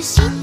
苦しい